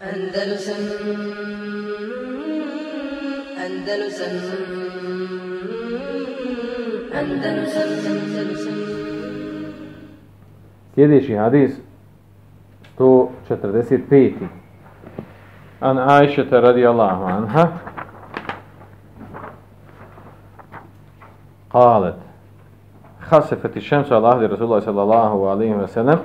Andalusam Andalusam Andalusam Andalusam Sljedeći hadis 145. An Aishata radijallahu anha قالت خسفت الشمس على عهد رسول الله صلى الله عليه وسلم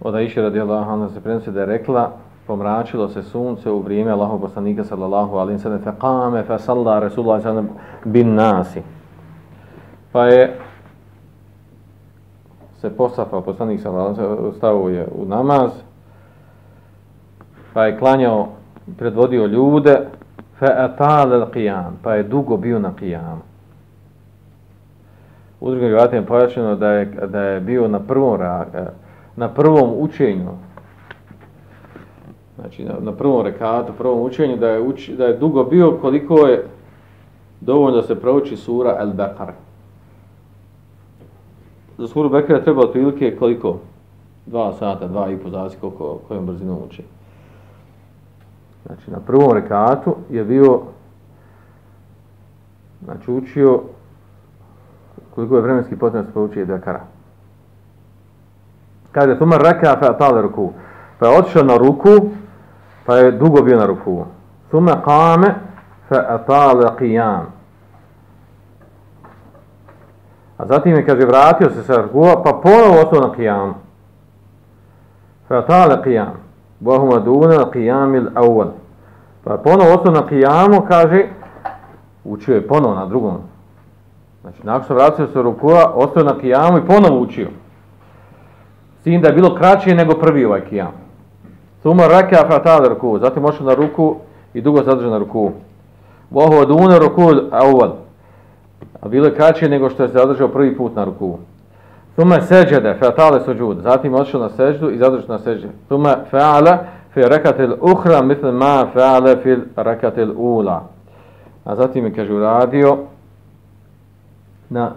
od Aisha radijallahu anha se prenosi da je rekla pomračilo se sunce u vrijeme Allahov poslanika sallallahu alejhi ve fe fa fe fa salla rasulullah sallallahu bin nasi. Pa je se posafao poslanik sallallahu alejhi stao je u namaz pa je klanjao predvodio ljude fa atal qiyam pa je dugo bio na qiyamu. U drugim rivatima pojačeno da je, da je bio na prvom, na prvom učenju, znači na, na prvom rekatu, prvom učenju, da je, uč, da je dugo bio koliko je dovoljno da se prouči sura El Bekare. Za suru Bekara treba otprilike koliko? Dva sata, dva i po zavisi koliko, kojom brzinom uči. Znači na prvom rekatu je bio znači učio koliko je vremenski potrebno da se prouči Bekara. Kaže, tuma reka fa atale ruku. Pa je otišao na ruku, pa je dugo bio na ruku. Tuma kame fa atale qiyam. A zatim je, kaže, vratio se sa rukua, pa ponovo ostao na qiyam. Fa atale qiyam. Bohuma duna qiyam il awal. Pa je ponovo ostao na qiyamu, kaže, učio je ponovo na drugom. Znači, nakon što vratio se rukua, ostao na kijamu i ponovo učio. S tim da je bilo kraće nego prvi ovaj kijam. Suma rake afatale ruku, zatim ošao na ruku i dugo zadržao na ruku. Vohu od ruku auval. A bilo je kraće nego što je zadržao prvi put na ruku. Suma seđede, fatale suđud. Zatim ošao na seđdu i zadržao na seđdu. Suma fa'ala fi rekatil uhra mithl ma fa'ala fi rekatil ula. A zatim je, kaže, uradio na,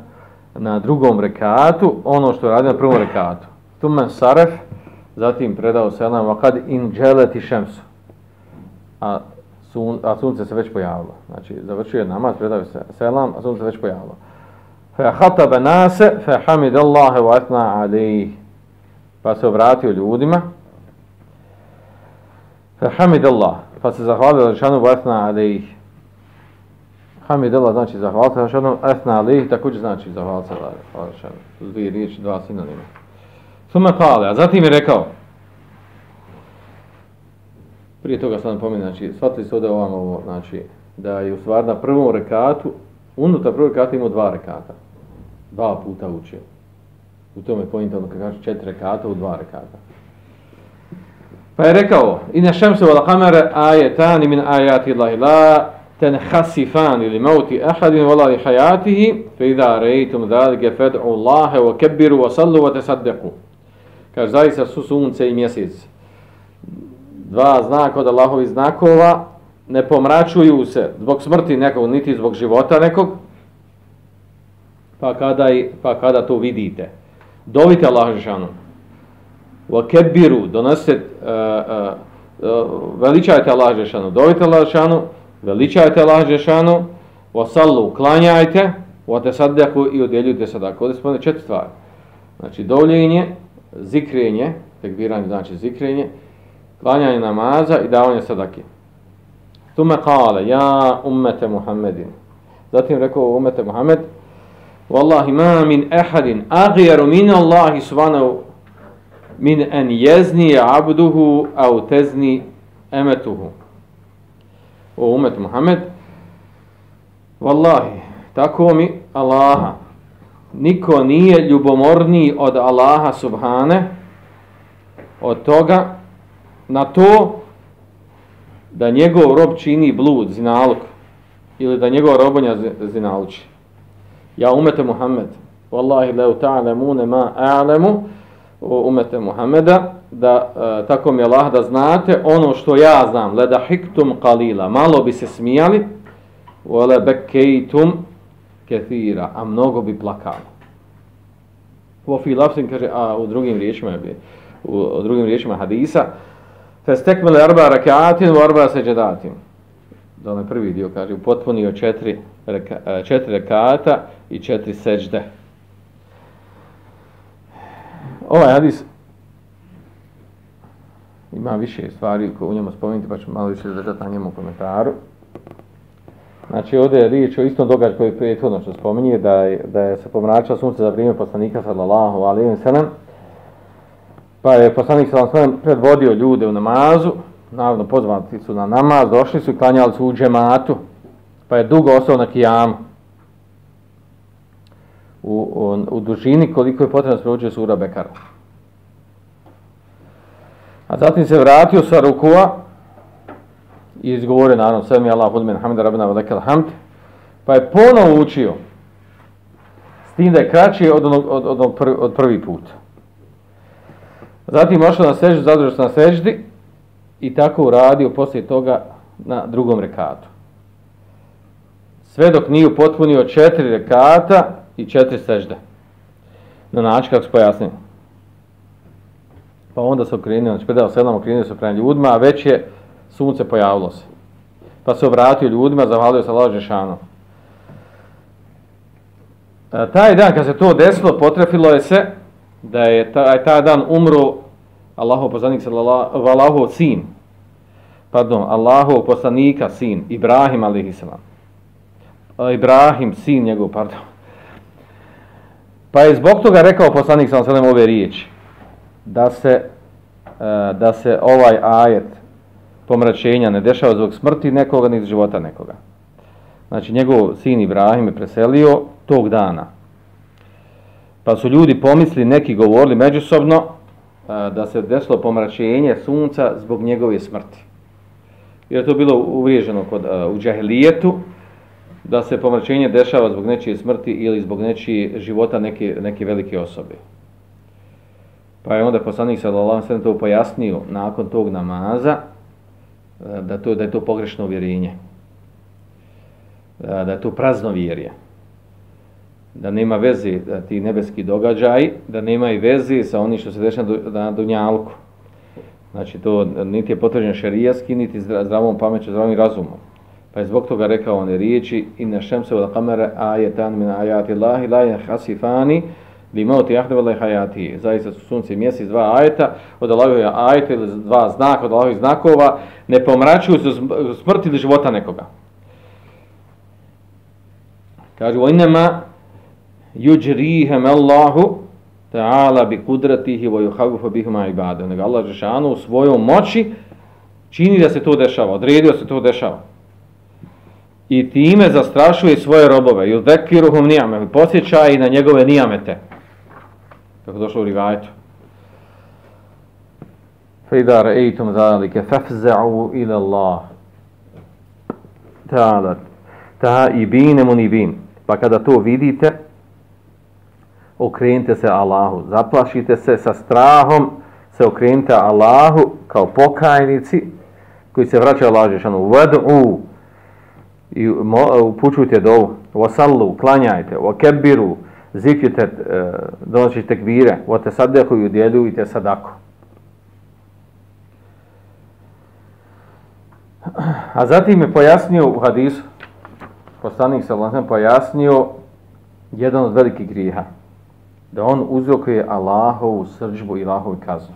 na drugom rekatu ono što je radio na prvom rekatu. Tumen Saref, zatim predao selam, a kad in dželeti šemsu. A, sun, a sunce se već pojavilo. Znači, završio je namaz, predao se selam, a sunce se već pojavilo. Fe hatabe nase, fe hamid Allahe wa etna alih. Pa se obratio ljudima. Fe hamid Allah, pa se zahvalio Lešanu wa etna alih. Hamidela znači zahvalca Lešanu, etna alih također znači zahvalca Lešanu. Dvije riječi, dva sinonima. Suma kale, a zatim je rekao, prije toga sam pomenuo, znači, shvatili se ovdje ovamo, ovo, znači, da je u stvari na prvom rekatu, unutar prvog rekata imao dva rekata. Dva puta učio. U tome je pojento ono kaže četiri rekata u dva rekata. Pa je rekao, ina na šemse vala kamere ajetani min ajati illahi la ten hasifan ili mauti ahadin vala li hajatihi fe idha rejtum dhalike fed'u Allahe wa kebiru wa sallu wa tesaddequ kaže zaista su sunce i mjesec. Dva znaka od Allahovi znakova ne pomračuju se zbog smrti nekog niti zbog života nekog. Pa kada, pa kada to vidite? Dovite Allah Žešanu. Wa kebiru donosite uh, uh, uh, veličajte Allah Žešanu. Dovite Allah Žešanu veličajte Allah Žešanu, vasallu, klanjajte, vate i odjeljujte sadaku. Ovdje spomene četiri stvari. Znači, dovljenje, zikrenje, tekbiranje znači zikrenje, klanjanje namaza i davanje sadake. Tume kale, ja ummete Muhammedin. Zatim rekao ummete Muhammed, Wallahi ma min ehadin aghyaru min Allahi subhanahu min en jezni abduhu au tezni emetuhu o umet Muhammed, Wallahi, tako mi Allaha, niko nije ljubomorniji od Allaha subhane, od toga, na to, da njegov rob čini blud, zinalog, ili da njegov robonja zinaluči. Ja umete Muhammed, Wallahi, leu ta'alemune ma a'lemu, umete Muhammeda, da e, tako mi Allah da znate ono što ja znam le da hiktum qalila malo bi se smijali wala bekejtum kethira, a mnogo bi plakalo. wa fi lafzin kaže a u drugim riječima u, u drugim riječima hadisa Festekmele arba rakatin u arba seđedatim. Da onaj prvi dio kaže, upotpunio četiri, reka, e, četiri rekata i četiri seđde. Ovaj hadis ima više stvari u njemu spomenuti, pa ću malo više zadržati na njemu komentaru. Znači ovdje je riječ o istom događaju koji je prethodno što spominje, da je, da je se pomračao sunce za vrijeme poslanika sallallahu alaihi wa sallam. Pa je poslanik sallallahu alaihi wa sallam predvodio ljude u namazu, naravno pozvati su na namaz, došli su i klanjali su u džematu, pa je dugo ostao na kijamu. U, u, u dužini koliko je potrebno se sura Bekara. A zatim se vratio sa rukua, i izgovorio naravno sve mi Allah odmen hamda rabbina wa lakal hamd. Pa je ponovo učio. S tim da je kraći od, onog, od, od, od, prvi, od prvi put. Zatim ošao na seždu zadržao se na seždi i tako uradio poslije toga na drugom rekatu. Sve dok nije upotpunio četiri rekata i četiri sežde. Na način kako se pojasnio. Pa onda se okrenio znači predao sedam okrenio se prema ljudima a već je sunce pojavilo se. Pa se obratio ljudima, zahvalio se Allah Žešanu. E, taj dan kad se to desilo, potrefilo je se da je taj, taj dan umro Allahov poslanik sallallahu Allahov sin. Pardon, Allahov poslanika sin Ibrahim alejhi selam. E, Ibrahim sin njegov, pardon. Pa je zbog toga rekao poslanik sallallahu alejhi ove riječi da se e, da se ovaj ajet pomračenja ne dešava zbog smrti nekoga ni života nekoga. Znači njegov sin Ibrahim je preselio tog dana. Pa su ljudi pomisli, neki govorili međusobno e, da se desilo pomračenje sunca zbog njegove smrti. Jer je to bilo uvriježeno kod, e, u džahilijetu da se pomračenje dešava zbog nečije smrti ili zbog nečije života neke, neke velike osobe. Pa je onda poslanik sallallahu alejhi to pojasnio nakon tog namaza Eh, da to da je to pogrešno vjerenje. Eh, da je to prazno vjerje. Da nema veze da ti nebeski događaj, da nema i veze sa onim što se dešava na dunjalku. Znači to niti je potvrđeno šerijaski, niti zdravom pameću, zdravim razumom. Pa je zbog toga rekao one riječi inna šemse vala kamere ajetan min ajati Allahi la hasifani li moti ahde hajati. Zaista su sunce mjesec dva ajeta, od Allahove ajeta ili dva znaka od Allahovih znakova, ne pomračuju se smrti ili života nekoga. Kaže, o inema juđrihem Allahu ta'ala bi kudratihi wa yuhagufa bihuma ibadu. Nego Allah Žešanu u svojom moći čini da se to dešava, odredio se to dešava. I time zastrašuje svoje robove. I udhekiruhum nijame, i na njegove nijamete Kako došlo u rivajetu. فإذا رأيتم ذلك فافزعوا إلى الله تعالى تائبين منيبين pa kada to vidite okrenite se Allahu zaplašite se sa strahom se okrenite Allahu kao pokajnici koji se vraćaju Allahu Žešanu vadu i upućujte do wasallu, klanjajte wakebiru, zikrite donoćite tekbire wa tasaddaku i udjeljujte sadaku A zatim je pojasnio u hadisu, poslanik sa Allahom pojasnio jedan od velikih griha. Da on uzrokuje Allahovu srđbu i Allahovu kaznu.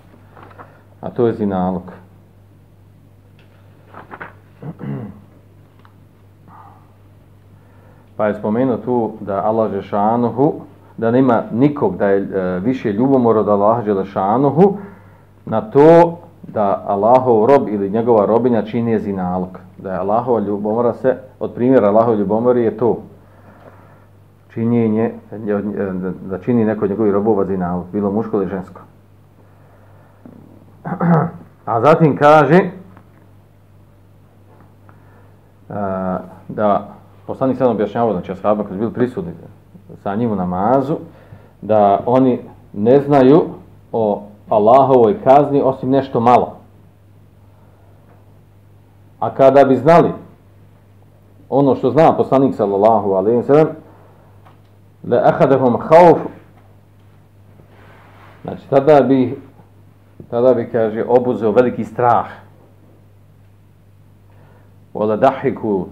A to je zinalog. Pa je spomenuo tu da Allah Žešanuhu, da nema nikog da je e, više ljubomor od Allah Žešanuhu, na to da Allahov rob ili njegova robinja čini zinalog. Da je Allahova ljubomora se, od primjera Allahov ljubomori je to činjenje, e, e, da čini neko od njegovih robova zinalog, bilo muško ili žensko. A zatim kaže e, da poslanik sada objašnjavao, znači ashabima koji su bili prisutni sa njim u namazu, da oni ne znaju o Allahovoj kazni osim nešto malo. A kada bi znali ono što zna poslanik sallallahu alejhi ve sellem la akhadhum khawf znači tada bi tada bi, kaže, obuzeo veliki strah. Ola dahiku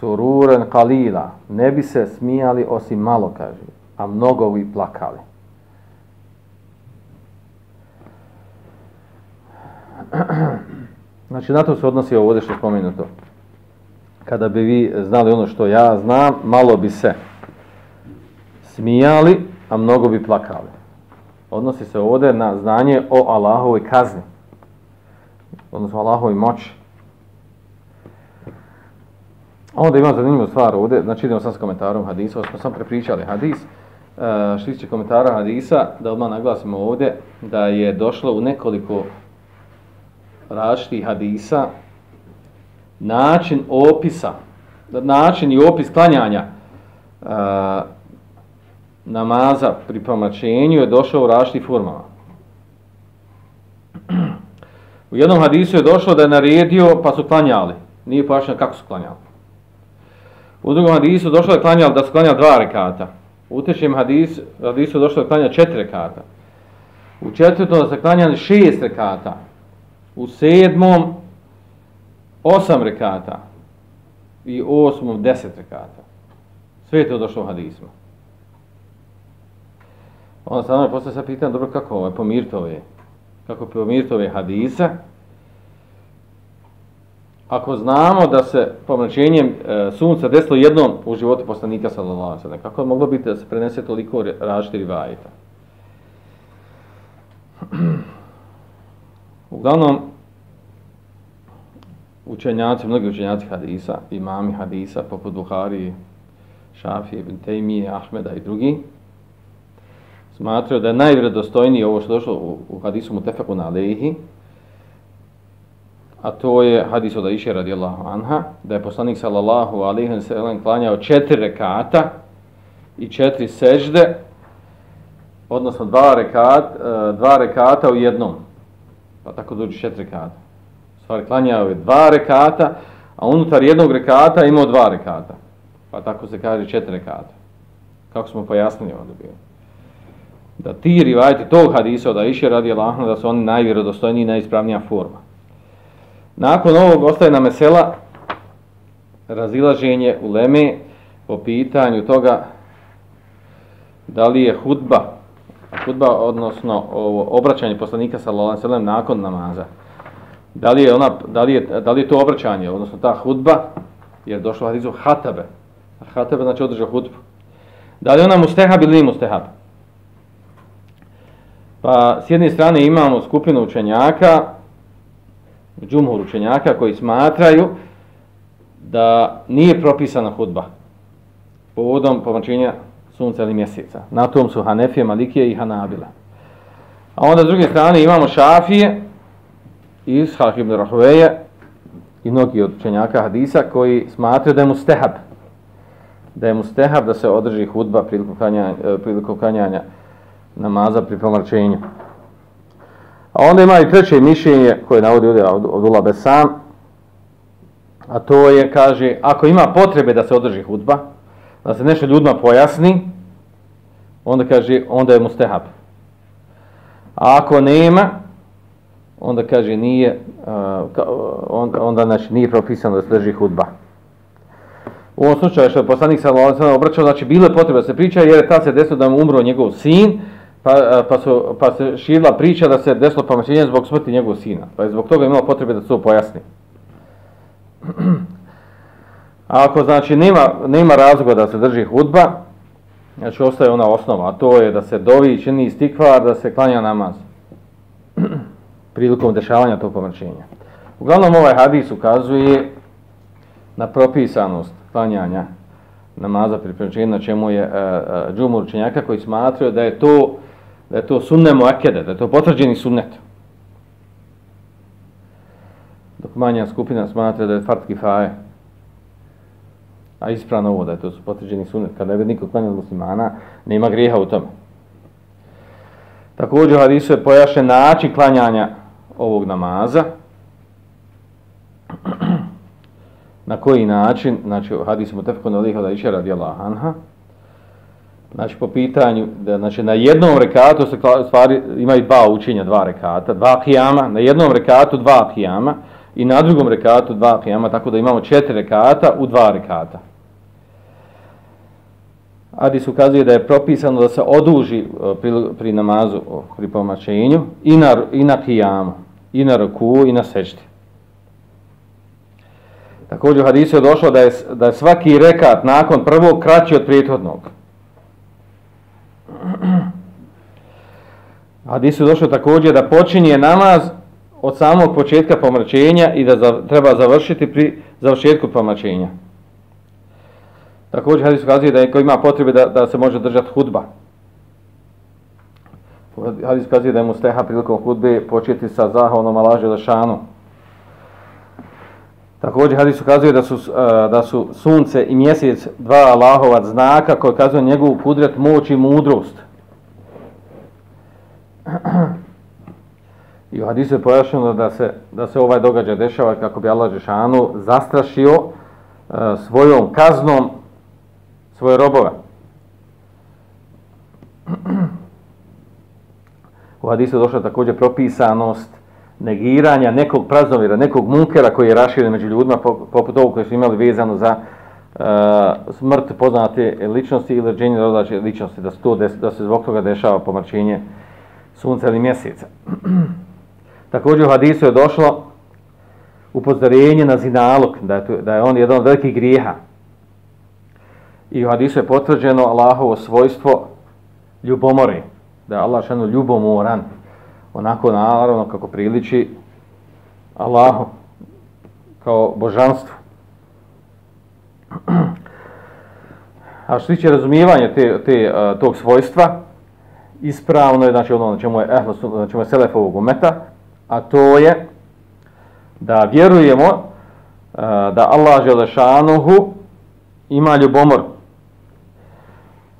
sururen kalila. Ne bi se smijali osim malo, kaže, a mnogo bi plakali. Znači, na to se odnosi ovo ovdje što je spomenuto. Kada bi vi znali ono što ja znam, malo bi se smijali, a mnogo bi plakali. Odnosi se ovdje na znanje o Allahovoj kazni. Odnosno Allahovoj moći. A onda imam zanimljivu stvar ovdje, znači idemo sam s komentarom hadisa, smo sam prepričali hadis, e, što će komentara hadisa, da odmah naglasimo ovdje, da je došlo u nekoliko različitih hadisa način opisa, način i opis klanjanja uh, namaza pri pomačenju je došao u različitih formama. U jednom hadisu je došlo da je naredio pa su klanjali. Nije pojašnjeno kako su klanjali. U drugom hadisu došlo je klanjali da su klanjali dva rekata. U trećem hadisu, hadisu je došlo da klanjali četiri rekata. U četvrtom da se klanjali šest rekata u sedmom osam rekata i u osmom deset rekata. Sve je to došlo u hadismu. Onda sam me posle sad pitan, dobro, kako ovo je pomiriti ove, kako pomiriti ove hadise, ako znamo da se pomračenjem e, sunca desilo jednom u životu poslanika sallallahu alejhi kako je moglo biti da se prenese toliko različitih rivajeta? Uglavnom, učenjaci, mnogi učenjaci hadisa, imami hadisa, poput Buhari, Šafi, Ibn Taymi, Ahmeda i drugi, smatraju da je najvredostojnije ovo što došlo u, u hadisu Mutefeku na Alehi, a to je hadis od Aisha radijallahu anha, da je poslanik sallallahu alaihi wa sallam klanjao četiri rekata i četiri sežde, odnosno dva, rekat, e, dva rekata u jednom. Pa tako dođu četiri rekata. Stvari, klanjao je dva rekata, a unutar jednog rekata imao dva rekata. Pa tako se kaže četiri rekata. Kako smo pojasnili ovdje bilo. Da ti rivajti tog hadisa od Aisha radijallahu anha, da su oni najvjerodostojniji i najispravnija forma. Nakon ovog ostaje na mesela razilaženje u Leme po pitanju toga da li je hudba, hudba odnosno ovo, obraćanje poslanika sallallahu alejhi ve nakon namaza. Da li je ona da li je, da li je to obraćanje, odnosno ta hudba jer došlo u hadisu hatabe. Hatabe znači održao hudbu. Da li ona mustehab ili mustehab? Pa s jedne strane imamo skupinu učenjaka, džumhur učenjaka koji smatraju da nije propisana hudba povodom pomačenja sunca ili mjeseca. Na tom su Hanefije, Malikije i Hanabila. A onda s druge strane imamo Šafije, Ishak ibn Rahveje i mnogi od učenjaka hadisa koji smatraju da je mustehab da je mustehab da se održi hudba prilikom kanjanja, prilikom kanjanja namaza pri pomračenju. A onda ima i treće mišljenje koje navodi ovdje od Besan, a to je, kaže, ako ima potrebe da se održi hudba, da se nešto ljudima pojasni, onda kaže, onda je mustehab. A ako nema, onda kaže nije e, onda, onda znači nije propisano da se drži hudba. U ovom slučaju što je poslanik sa obraćao, znači bilo je da se priča jer je ta se desilo da mu umro njegov sin, pa, e, pa, su, pa se širila priča da se desilo pamećenje zbog smrti njegovog sina. Pa je zbog toga imao potrebe da se to pojasni. A ako znači nema, nema razloga da se drži hudba, znači ostaje ona osnova, a to je da se dovi čini istikvar, da se klanja namaz prilikom dešavanja tog pomrčenja. Uglavnom ovaj hadis ukazuje na propisanost klanjanja namaza pri na čemu je uh, džumur učenjaka koji smatraju da je to da je to sunne muakede, da je to potvrđeni sunnet. Dok manja skupina smatra da je fart kifaje, a ispravno ovo da je to su potvrđeni sunnet, kada ne bi niko klanjao muslimana, nema grijeha u tome. Također u hadisu je pojašen način klanjanja ovog namaza. Na koji način, znači hadis mu tefkon alih da Aisha radijallahu anha, Znači po pitanju, da, znači na jednom rekatu se stvari stvari imaju dva učenja, dva rekata, dva kijama, na jednom rekatu dva kijama i na drugom rekatu dva kijama, tako da imamo četiri rekata u dva rekata. Hadis ukazuje da je propisano da se oduži e, pri, pri namazu, pri pomačenju i na, i na kijamu, i na ruku, i na sečti. Također u hadisu je došlo da je, da je svaki rekat nakon prvog kraći od prethodnog. Hadisu je došlo također da počinje namaz od samog početka pomračenja i da za, treba završiti pri završetku pomračenja. Također hadis ukazuje da je ko ima potrebe da, da se može držati hudba. Hadis ukazuje da je mu steha prilikom hudbe početi sa zahvalnom Allahe Lešanom. Također hadis ukazuje da su, eh, da su sunce i mjesec dva Allahova znaka koji ukazuje njegovu kudret, moć i mudrost. I u hadisu je pojašnjeno da se, da se ovaj događaj dešava kako bi Allah Žešanu zastrašio eh, svojom kaznom svoje robove. U hadisu je došla također propisanost negiranja nekog praznovira, nekog munkera koji je raširen među ljudima, poput ovog koji su imali vezano za uh, smrt poznate ličnosti ili rođenje rodače ličnosti, da se, to des, da se zbog toga dešava pomrčenje sunca ili mjeseca. također u hadisu je došlo upozorenje na zinalog, da je, to, da je on jedan od velikih grijeha. I u hadisu je potvrđeno Allahovo svojstvo ljubomore, da je Allah šanu ljubomoran, onako naravno kako priliči Allahu kao božanstvo. A što tiče razumijevanja te, te, tog svojstva, ispravno je, znači ono na čemu je, ehlo, na čemu je selef ovog umeta, a to je da vjerujemo da Allah Želešanuhu ima ljubomor,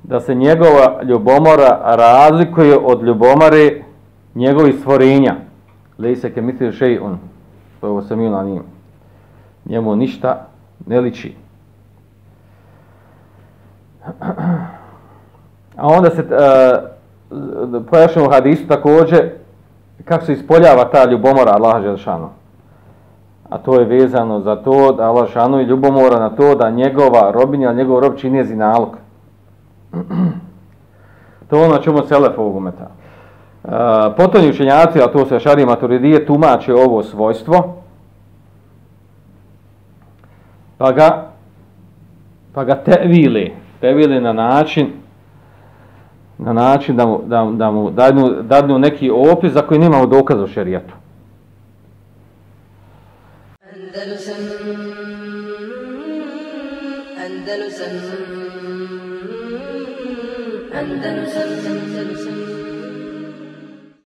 da se njegova ljubomora razlikuje od ljubomare njegovi stvorenja. Lejse ke misli šej on. Ovo sam ili njim. Njemu ništa ne liči. A onda se uh, pojašnjamo u hadisu također kako se ispoljava ta ljubomora Allaha Želšanu. A to je vezano za to da Allah Želšanu je ljubomora na to da njegova robinja, njegov rob čini zinalog. to je ono na čemu selef ovog umeta. Eh, uh, potonji učenjaci, a to se šari maturidije, tumače ovo svojstvo, pa ga, pa ga tevili, tevili na način, na način da mu, da, da mu dadnu, dadnu neki opis za koji nemamo dokaza u šerijatu. Andalusam Andalusam Andalusam